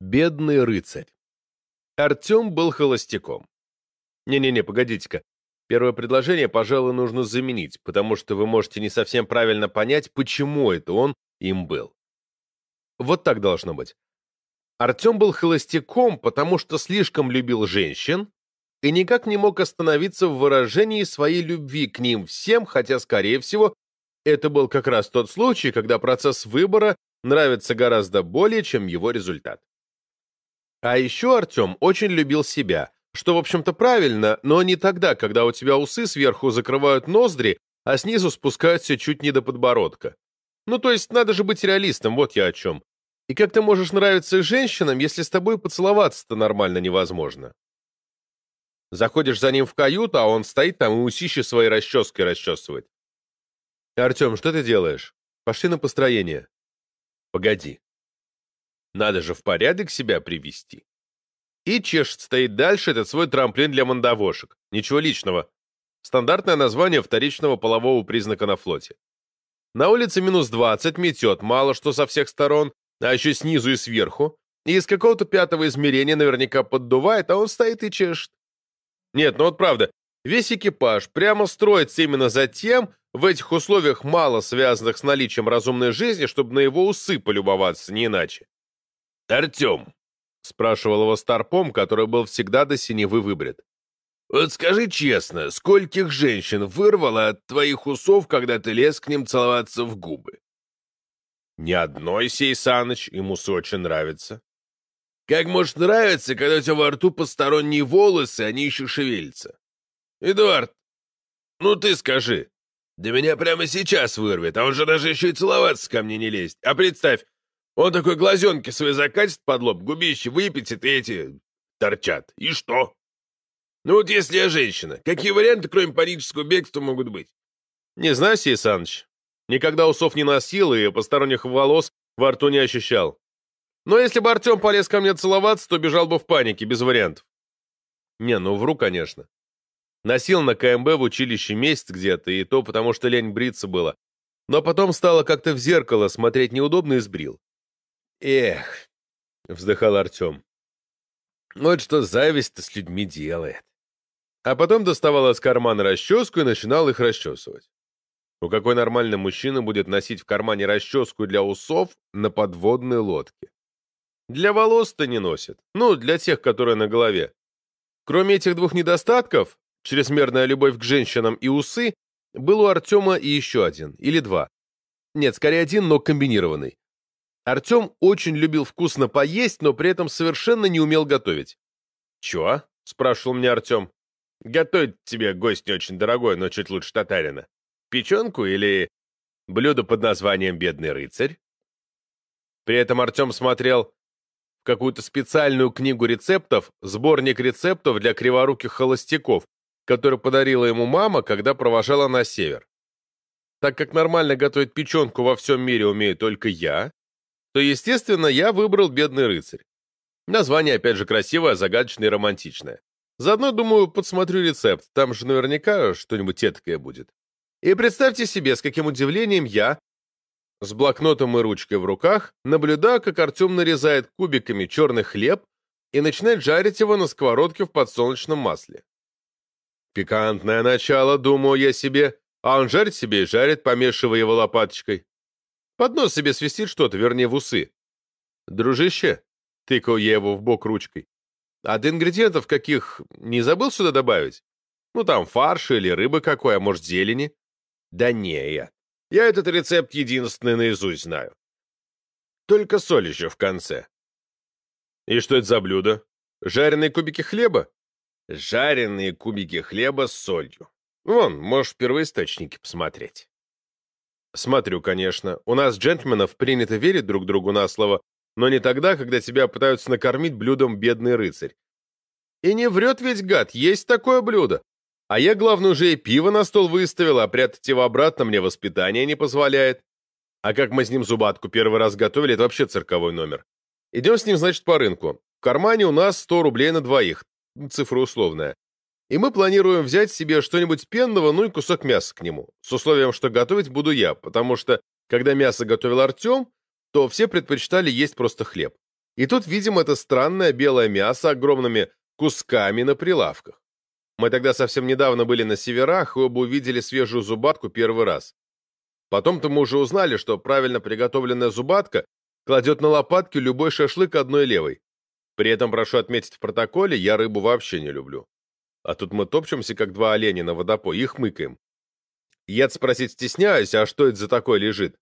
Бедный рыцарь. Артем был холостяком. Не-не-не, погодите-ка. Первое предложение, пожалуй, нужно заменить, потому что вы можете не совсем правильно понять, почему это он им был. Вот так должно быть. Артем был холостяком, потому что слишком любил женщин и никак не мог остановиться в выражении своей любви к ним всем, хотя, скорее всего, это был как раз тот случай, когда процесс выбора нравится гораздо более, чем его результат. А еще Артем очень любил себя, что, в общем-то, правильно, но не тогда, когда у тебя усы сверху закрывают ноздри, а снизу спускаются чуть не до подбородка. Ну, то есть, надо же быть реалистом, вот я о чем. И как ты можешь нравиться женщинам, если с тобой поцеловаться-то нормально невозможно? Заходишь за ним в каюту, а он стоит там и усищи своей расческой расчесывает. «Артем, что ты делаешь? Пошли на построение». «Погоди. Надо же в порядок себя привести». И чешет стоит дальше этот свой трамплин для мандавошек. Ничего личного. Стандартное название вторичного полового признака на флоте. На улице минус 20, метет, мало что со всех сторон, а еще снизу и сверху. И из какого-то пятого измерения наверняка поддувает, а он стоит и чешет. Нет, ну вот правда, весь экипаж прямо строится именно за тем, в этих условиях мало связанных с наличием разумной жизни, чтобы на его усы полюбоваться, не иначе. «Артем», — спрашивал его старпом, который был всегда до синевы выбрит, «вот скажи честно, скольких женщин вырвало от твоих усов, когда ты лез к ним целоваться в губы?» «Ни одной, сей Саныч, ему очень нравится». Как может нравиться, когда у тебя во рту посторонние волосы, они еще шевелятся? Эдуард, ну ты скажи. Да меня прямо сейчас вырвет, а он же даже еще и целоваться ко мне не лезет. А представь, он такой глазенки свои закатит под лоб, губище выпятит и эти торчат. И что? Ну вот если я женщина, какие варианты, кроме панического бегства, могут быть? Не знаю, Сей Саныч. Никогда усов не носил и посторонних волос во рту не ощущал. Но если бы Артем полез ко мне целоваться, то бежал бы в панике, без вариантов. Не, ну вру, конечно. Носил на КМБ в училище месяц где-то, и то потому, что лень бриться было. Но потом стало как-то в зеркало смотреть неудобно и сбрил. Эх, вздыхал Артем. Вот что зависть-то с людьми делает. А потом доставал из кармана расческу и начинал их расчесывать. Ну какой нормальный мужчина будет носить в кармане расческу для усов на подводной лодке? Для волос-то не носит. Ну, для тех, которые на голове. Кроме этих двух недостатков, чрезмерная любовь к женщинам и усы, был у Артема и еще один, или два. Нет, скорее один, но комбинированный. Артем очень любил вкусно поесть, но при этом совершенно не умел готовить. «Чего?» — спрашивал меня Артем. «Готовить тебе гость не очень дорогой, но чуть лучше татарина. Печенку или блюдо под названием «Бедный рыцарь»?» При этом Артем смотрел какую-то специальную книгу рецептов, сборник рецептов для криворуких холостяков, который подарила ему мама, когда провожала на север. Так как нормально готовить печенку во всем мире умею только я, то, естественно, я выбрал «Бедный рыцарь». Название, опять же, красивое, загадочное и романтичное. Заодно, думаю, подсмотрю рецепт, там же наверняка что-нибудь этакое будет. И представьте себе, с каким удивлением я, с блокнотом и ручкой в руках, наблюдая, как Артем нарезает кубиками черный хлеб и начинает жарить его на сковородке в подсолнечном масле. Пикантное начало, думаю я себе, а он жарит себе и жарит, помешивая его лопаточкой. Под нос себе свистит что-то, вернее, в усы. «Дружище», — тыкал я его в бок ручкой, «а ты ингредиентов каких не забыл сюда добавить? Ну, там фарш или рыба какой, а может, зелени?» «Да не, я. Я этот рецепт единственный наизусть знаю. Только соль еще в конце. И что это за блюдо? Жареные кубики хлеба? Жареные кубики хлеба с солью. Вон, можешь в первоисточнике посмотреть. Смотрю, конечно. У нас, джентльменов, принято верить друг другу на слово, но не тогда, когда тебя пытаются накормить блюдом бедный рыцарь. И не врет ведь гад, есть такое блюдо. А я, главное, уже и пиво на стол выставил, а прятать его обратно мне воспитание не позволяет. А как мы с ним зубатку первый раз готовили, это вообще цирковой номер. Идем с ним, значит, по рынку. В кармане у нас 100 рублей на двоих. Цифра условная. и мы планируем взять себе что-нибудь пенного, ну и кусок мяса к нему, с условием, что готовить буду я, потому что, когда мясо готовил Артем, то все предпочитали есть просто хлеб. И тут видим это странное белое мясо огромными кусками на прилавках. Мы тогда совсем недавно были на северах и оба увидели свежую зубатку первый раз. Потом-то мы уже узнали, что правильно приготовленная зубатка кладет на лопатки любой шашлык одной левой. При этом, прошу отметить в протоколе, я рыбу вообще не люблю. А тут мы топчемся, как два оленя на водопой, и хмыкаем. Я спросить стесняюсь, а что это за такое лежит?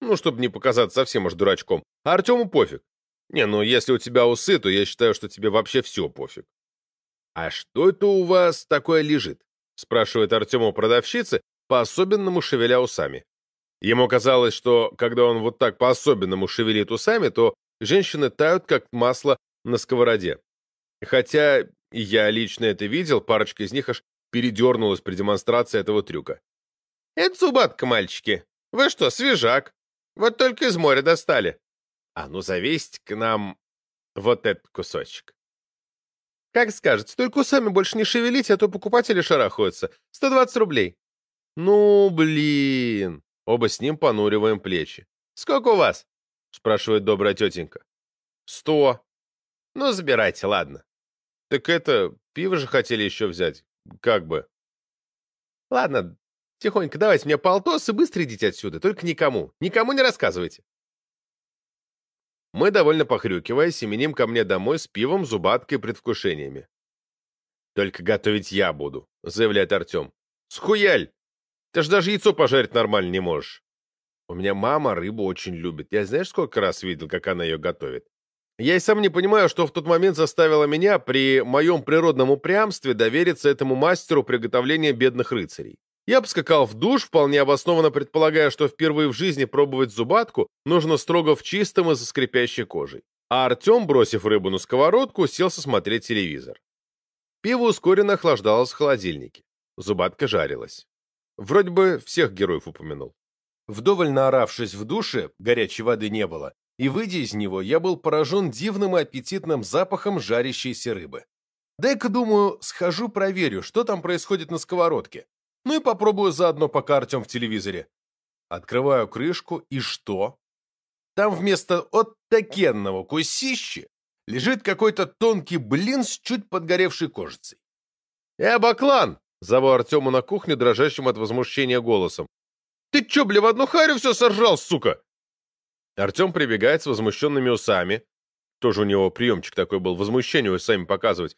Ну, чтобы не показаться совсем уж дурачком. А Артему пофиг. Не, ну если у тебя усы, то я считаю, что тебе вообще все пофиг. «А что это у вас такое лежит?» — спрашивает Артем у продавщицы, по-особенному шевеля усами. Ему казалось, что когда он вот так по-особенному шевелит усами, то женщины тают, как масло на сковороде. Хотя я лично это видел, парочка из них аж передернулась при демонстрации этого трюка. «Это зубатка, мальчики. Вы что, свежак? Вот только из моря достали. А ну завесьте к нам вот этот кусочек». Как скажете, только усами больше не шевелите, а то покупатели шарахаются. 120 рублей. Ну, блин. Оба с ним понуриваем плечи. Сколько у вас? Спрашивает добрая тетенька. Сто. Ну, забирайте, ладно. Так это, пиво же хотели еще взять. Как бы. Ладно, тихонько давайте мне полтос и быстро идите отсюда. Только никому. Никому не рассказывайте. Мы, довольно похрюкивая, семеним ко мне домой с пивом, зубаткой и предвкушениями. «Только готовить я буду», — заявляет Артем. «Схуяль! Ты ж даже яйцо пожарить нормально не можешь». У меня мама рыбу очень любит. Я знаешь, сколько раз видел, как она ее готовит? Я и сам не понимаю, что в тот момент заставило меня при моем природном упрямстве довериться этому мастеру приготовления бедных рыцарей. Я поскакал в душ, вполне обоснованно предполагая, что впервые в жизни пробовать зубатку нужно строго в чистом и за скрипящей кожей. А Артем, бросив рыбу на сковородку, селся смотреть телевизор. Пиво ускоренно охлаждалось в холодильнике. Зубатка жарилась. Вроде бы всех героев упомянул. Вдоволь наоравшись в душе, горячей воды не было, и, выйдя из него, я был поражен дивным и аппетитным запахом жарящейся рыбы. Дай-ка, думаю, схожу проверю, что там происходит на сковородке. Ну и попробую заодно, пока Артем в телевизоре. Открываю крышку, и что? Там вместо оттакенного кусищи лежит какой-то тонкий блин с чуть подгоревшей кожицей. «Э, Баклан!» — зову Артему на кухню, дрожащим от возмущения голосом. «Ты чё, бля, в одну харю все сожрал, сука?» Артем прибегает с возмущенными усами. Тоже у него приемчик такой был, возмущение усами показывать.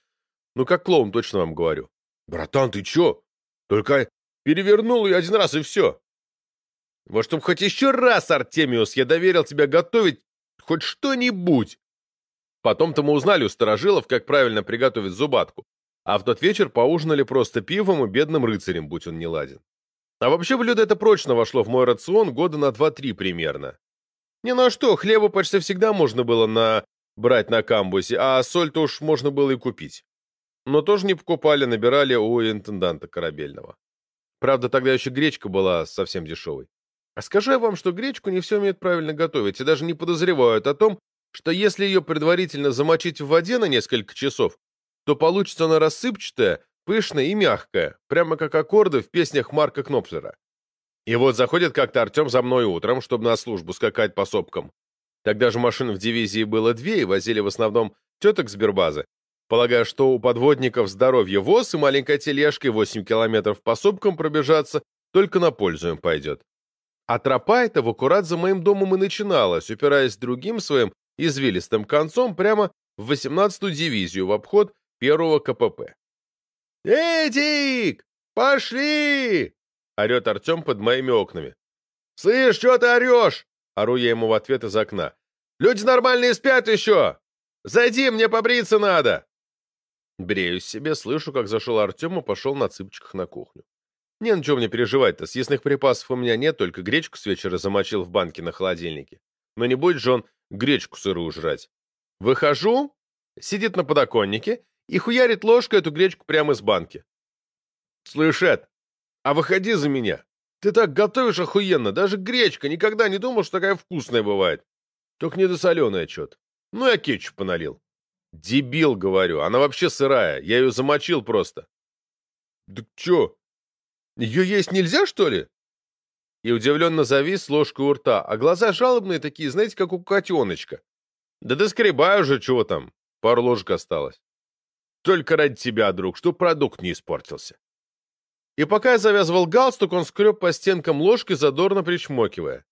Ну, как клоун, точно вам говорю. «Братан, ты чё? Только Перевернул ее один раз и все. Вот чтоб хоть еще раз, Артемиус, я доверил тебе готовить хоть что-нибудь. Потом-то мы узнали у старожилов, как правильно приготовить зубатку. А в тот вечер поужинали просто пивом и бедным рыцарем, будь он не ладен. А вообще блюдо это прочно вошло в мой рацион года на 2-3 примерно. Не ну а что, хлеба почти всегда можно было на... брать на камбусе, а соль-то уж можно было и купить. Но тоже не покупали, набирали у интенданта корабельного. Правда, тогда еще гречка была совсем дешевой. А скажу я вам, что гречку не все умеют правильно готовить и даже не подозревают о том, что если ее предварительно замочить в воде на несколько часов, то получится она рассыпчатая, пышная и мягкая, прямо как аккорды в песнях Марка Кнопфлера. И вот заходит как-то Артем за мной утром, чтобы на службу скакать по сопкам. Тогда же машин в дивизии было две, и возили в основном теток с Бербазы, Полагая, что у подводников здоровье воз и маленькая тележка и 8 километров по сопкам пробежаться только на пользу им пойдет. А тропа эта в аккурат за моим домом и начиналась, упираясь другим своим извилистым концом прямо в 18-ю дивизию в обход первого КПП. «Эдик! Пошли!» — орет Артем под моими окнами. «Слышь, что ты орешь?» — ору я ему в ответ из окна. «Люди нормальные спят еще! Зайди, мне побриться надо!» Бреюсь себе, слышу, как зашел Артем и пошел на цыпочках на кухню. Не, ну чего мне переживать-то, съестных припасов у меня нет, только гречку с вечера замочил в банке на холодильнике. Но не будет же он гречку сырую жрать. Выхожу, сидит на подоконнике и хуярит ложкой эту гречку прямо из банки. Слышь, Эд, а выходи за меня. Ты так готовишь охуенно, даже гречка, никогда не думал, что такая вкусная бывает. Только недосоленая что-то. Ну, я кетчуп поналил. Дебил, говорю, она вообще сырая, я ее замочил просто. Да чё? Ее есть нельзя, что ли? И удивленно завис ложкой у рта, а глаза жалобные такие, знаете, как у котеночка. Да доскребай уже, чего там, пару ложек осталось. Только ради тебя, друг, что продукт не испортился. И пока я завязывал галстук, он скреб по стенкам ложкой, задорно причмокивая.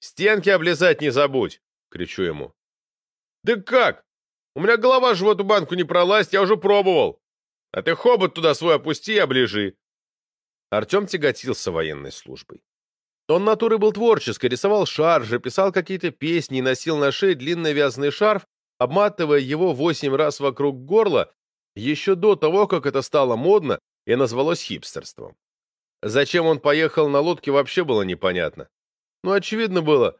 «Стенки облизать не забудь!» — кричу ему. «Да как? У меня голова же в эту банку не пролазит, я уже пробовал. А ты хобот туда свой опусти и оближи». Артем тяготился военной службой. Он натурой был творческий, рисовал шаржи, писал какие-то песни и носил на шее длинный вязаный шарф, обматывая его восемь раз вокруг горла, еще до того, как это стало модно и назвалось хипстерством. Зачем он поехал на лодке, вообще было непонятно. Но очевидно было,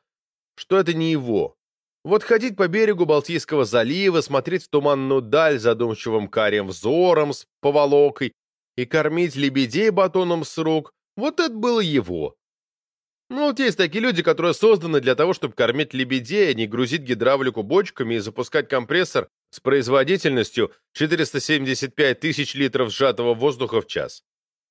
что это не его. Вот ходить по берегу Балтийского залива, смотреть в туманную даль задумчивым карим взором с поволокой и кормить лебедей батоном с рук, вот это было его. Ну, вот есть такие люди, которые созданы для того, чтобы кормить лебедей, а не грузить гидравлику бочками и запускать компрессор с производительностью 475 тысяч литров сжатого воздуха в час.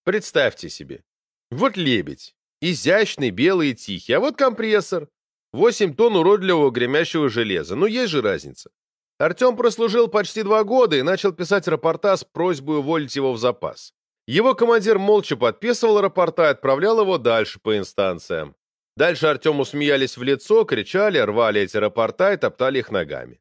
Представьте себе. Вот лебедь. Изящный, белый и тихий. А вот компрессор. 8 тонн уродливого гремящего железа. Ну, есть же разница. Артем прослужил почти два года и начал писать рапорта с просьбой уволить его в запас. Его командир молча подписывал рапорта и отправлял его дальше по инстанциям. Дальше Артему смеялись в лицо, кричали, рвали эти рапорта и топтали их ногами.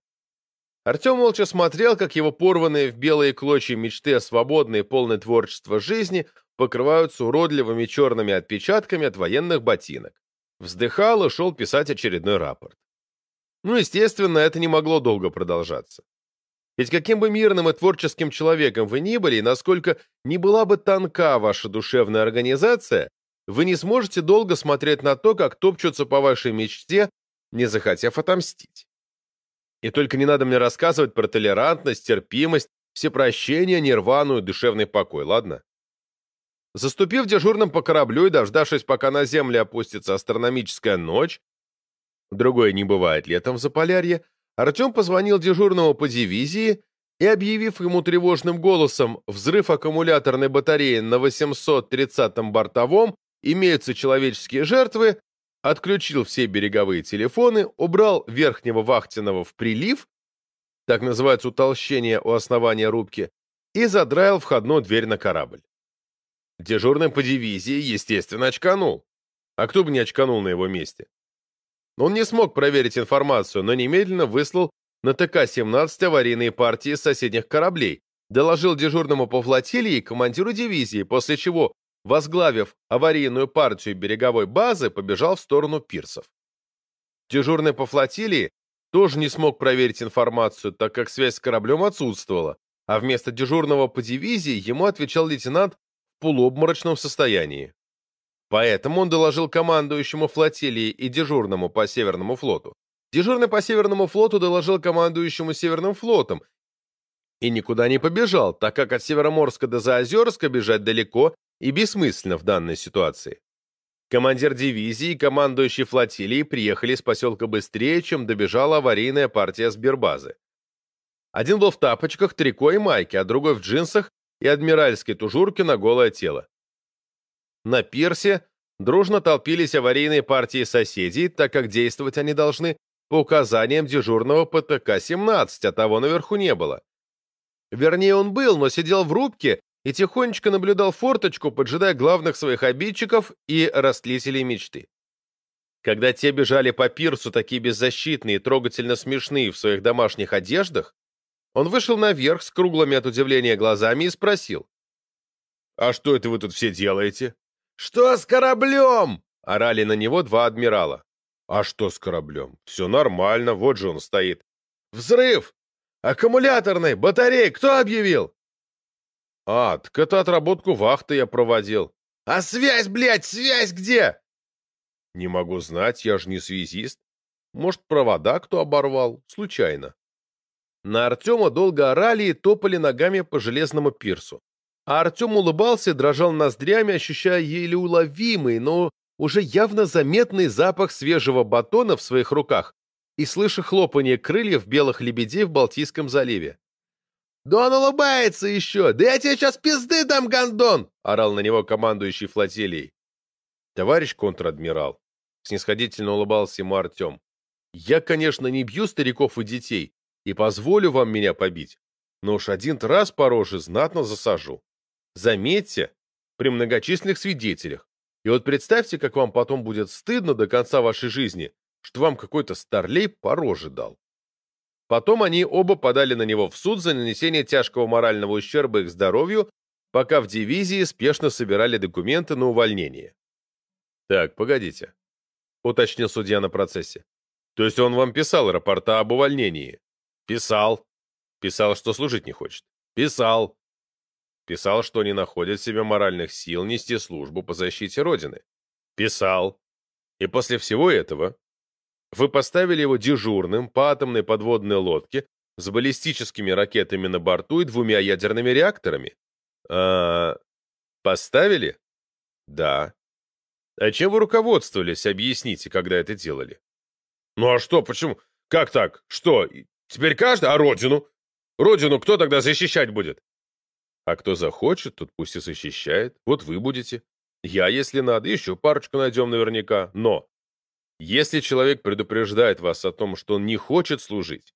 Артем молча смотрел, как его порванные в белые клочья мечты о свободной и полной творчества жизни покрываются уродливыми черными отпечатками от военных ботинок. Вздыхал и шел писать очередной рапорт. Ну, естественно, это не могло долго продолжаться. Ведь каким бы мирным и творческим человеком вы ни были, и насколько не была бы тонка ваша душевная организация, вы не сможете долго смотреть на то, как топчутся по вашей мечте, не захотев отомстить. И только не надо мне рассказывать про толерантность, терпимость, всепрощение, нирвану и душевный покой, ладно? Заступив дежурным по кораблю и дождавшись, пока на земле опустится астрономическая ночь, другое не бывает летом в Заполярье, Артем позвонил дежурному по дивизии и, объявив ему тревожным голосом взрыв аккумуляторной батареи на 830-м бортовом, имеются человеческие жертвы, отключил все береговые телефоны, убрал верхнего вахтенного в прилив, так называется утолщение у основания рубки, и задраил входную дверь на корабль. Дежурный по дивизии, естественно, очканул. А кто бы не очканул на его месте? Он не смог проверить информацию, но немедленно выслал на ТК-17 аварийные партии соседних кораблей, доложил дежурному по флотилии и командиру дивизии, после чего возглавив аварийную партию береговой базы, побежал в сторону пирсов. Дежурный по флотилии тоже не смог проверить информацию, так как связь с кораблем отсутствовала, а вместо дежурного по дивизии ему отвечал лейтенант полуобморочном состоянии. Поэтому он доложил командующему флотилии и дежурному по Северному флоту. Дежурный по Северному флоту доложил командующему Северным флотом и никуда не побежал, так как от Североморска до Заозерска бежать далеко и бессмысленно в данной ситуации. Командир дивизии и командующий флотилией приехали с поселка быстрее, чем добежала аварийная партия Сбербазы. Один был в тапочках, трико и майке, а другой в джинсах и адмиральской тужурке на голое тело. На пирсе дружно толпились аварийные партии соседей, так как действовать они должны по указаниям дежурного ПТК-17, а того наверху не было. Вернее, он был, но сидел в рубке и тихонечко наблюдал форточку, поджидая главных своих обидчиков и растлителей мечты. Когда те бежали по пирсу, такие беззащитные и трогательно смешные в своих домашних одеждах, он вышел наверх с круглыми от удивления глазами и спросил. «А что это вы тут все делаете?» «Что с кораблем?» — орали на него два адмирала. «А что с кораблем? Все нормально, вот же он стоит». «Взрыв! Аккумуляторный! Батарея! Кто объявил?» «А, так это отработку вахты я проводил». «А связь, блядь, связь где?» «Не могу знать, я же не связист. Может, провода кто оборвал? Случайно». На Артема долго орали и топали ногами по железному пирсу. А Артем улыбался дрожал ноздрями, ощущая еле уловимый, но уже явно заметный запах свежего батона в своих руках и слыша хлопанье крыльев белых лебедей в Балтийском заливе. Да он улыбается еще! Да я тебе сейчас пизды дам, гондон!» — орал на него командующий флотилией. «Товарищ контр-адмирал», — снисходительно улыбался ему Артем, «я, конечно, не бью стариков и детей и позволю вам меня побить, но уж один раз по роже знатно засажу. Заметьте, при многочисленных свидетелях. И вот представьте, как вам потом будет стыдно до конца вашей жизни, что вам какой-то старлей по роже дал. Потом они оба подали на него в суд за нанесение тяжкого морального ущерба их здоровью, пока в дивизии спешно собирали документы на увольнение. «Так, погодите», — уточнил судья на процессе. «То есть он вам писал рапорта об увольнении?» «Писал». «Писал, что служить не хочет?» «Писал». «Писал, что не находит в себе моральных сил нести службу по защите Родины?» «Писал». «И после всего этого вы поставили его дежурным по атомной подводной лодке с баллистическими ракетами на борту и двумя ядерными реакторами. А, поставили? Да. А чем вы руководствовались, объясните, когда это делали? Ну а что, почему? Как так? Что, теперь каждый? А родину? Родину кто тогда защищать будет? А кто захочет, тот пусть и защищает. Вот вы будете. Я, если надо, еще парочку найдем наверняка. Но если человек предупреждает вас о том, что он не хочет служить,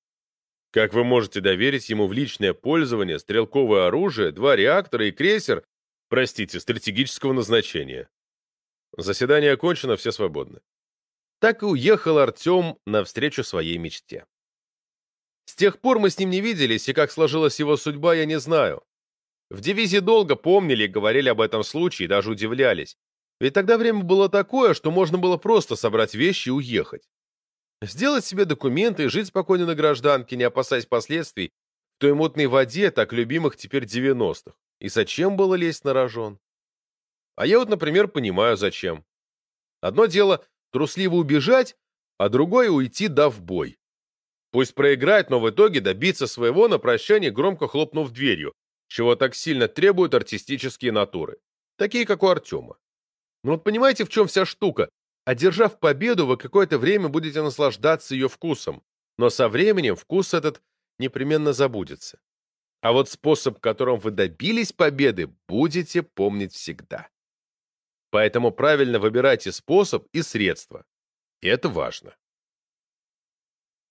как вы можете доверить ему в личное пользование стрелковое оружие, два реактора и крейсер, простите, стратегического назначения? Заседание окончено, все свободны. Так и уехал Артем навстречу своей мечте. С тех пор мы с ним не виделись, и как сложилась его судьба, я не знаю. В дивизии долго помнили и говорили об этом случае, даже удивлялись. Ведь тогда время было такое, что можно было просто собрать вещи и уехать. Сделать себе документы и жить спокойно на гражданке, не опасаясь последствий, в той мутной воде, так любимых теперь 90-х. И зачем было лезть на рожон? А я вот, например, понимаю, зачем. Одно дело трусливо убежать, а другое уйти, дав бой. Пусть проиграть, но в итоге добиться своего на прощание, громко хлопнув дверью, чего так сильно требуют артистические натуры, такие, как у Артема. Ну вот понимаете, в чем вся штука? Одержав победу, вы какое-то время будете наслаждаться ее вкусом, но со временем вкус этот непременно забудется. А вот способ, которым вы добились победы, будете помнить всегда. Поэтому правильно выбирайте способ и средства. И это важно.